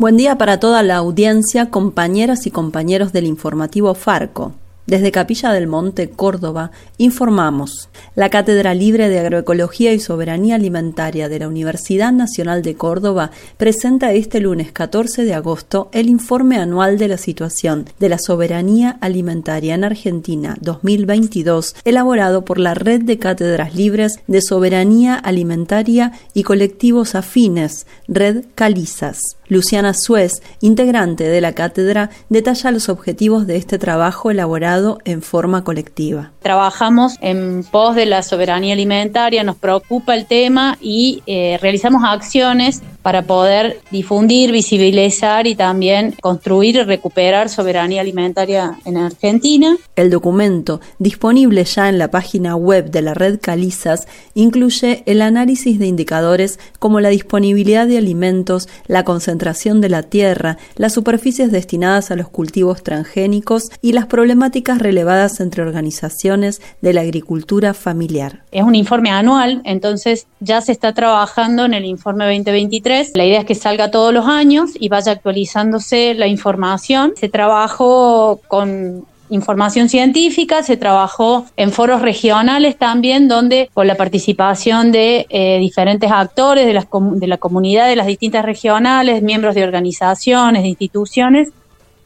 Buen día para toda la audiencia, compañeras y compañeros del informativo Farco. Desde Capilla del Monte, Córdoba, informamos. La Cátedra Libre de Agroecología y Soberanía Alimentaria de la Universidad Nacional de Córdoba presenta este lunes 14 de agosto el informe anual de la situación de la soberanía alimentaria en Argentina 2022, elaborado por la Red de Cátedras Libres de Soberanía Alimentaria y Colectivos Afines, Red Calizas. Luciana Suez, integrante de la cátedra, detalla los objetivos de este trabajo elaborado en forma colectiva. Trabajamos en pos de la soberanía alimentaria, nos preocupa el tema y eh, realizamos acciones para poder difundir, visibilizar y también construir y recuperar soberanía alimentaria en Argentina. El documento, disponible ya en la página web de la red Calizas, incluye el análisis de indicadores como la disponibilidad de alimentos, la concentración de la tierra, las superficies destinadas a los cultivos transgénicos y las problemáticas relevadas entre organizaciones de la agricultura familiar. Es un informe anual, entonces ya se está trabajando en el informe 2023 la idea es que salga todos los años y vaya actualizándose la información. Se trabajó con información científica, se trabajó en foros regionales también, donde con la participación de eh, diferentes actores de, de la comunidad de las distintas regionales, miembros de organizaciones, de instituciones,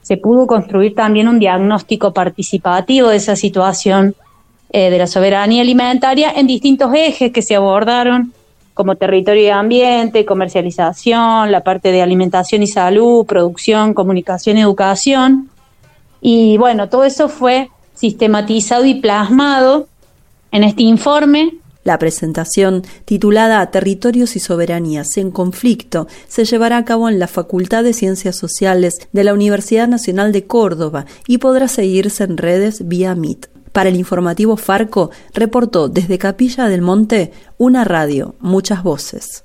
se pudo construir también un diagnóstico participativo de esa situación eh, de la soberanía alimentaria en distintos ejes que se abordaron como territorio y ambiente, comercialización, la parte de alimentación y salud, producción, comunicación educación. Y bueno, todo eso fue sistematizado y plasmado en este informe. La presentación, titulada Territorios y Soberanías en Conflicto, se llevará a cabo en la Facultad de Ciencias Sociales de la Universidad Nacional de Córdoba y podrá seguirse en redes vía Meet. Para el informativo Farco reportó desde Capilla del Monte una radio, muchas voces.